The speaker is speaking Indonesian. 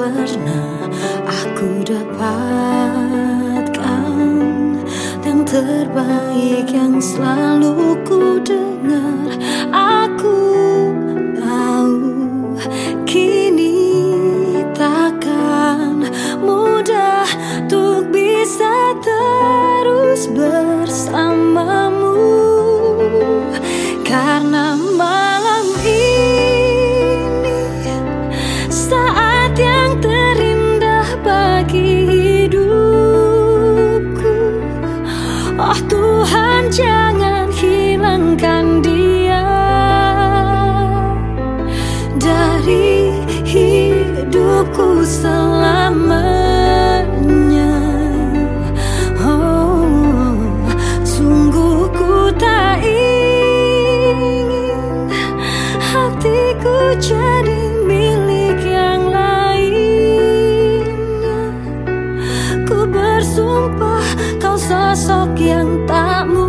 pernah aku dapatkan Yang terbaik yang selalu ku dengar. Aku selamanya Oh, sungguh ku tak ingin Hatiku jadi milik yang lainnya. Ku bersumpah kau sosok yang tak mungkin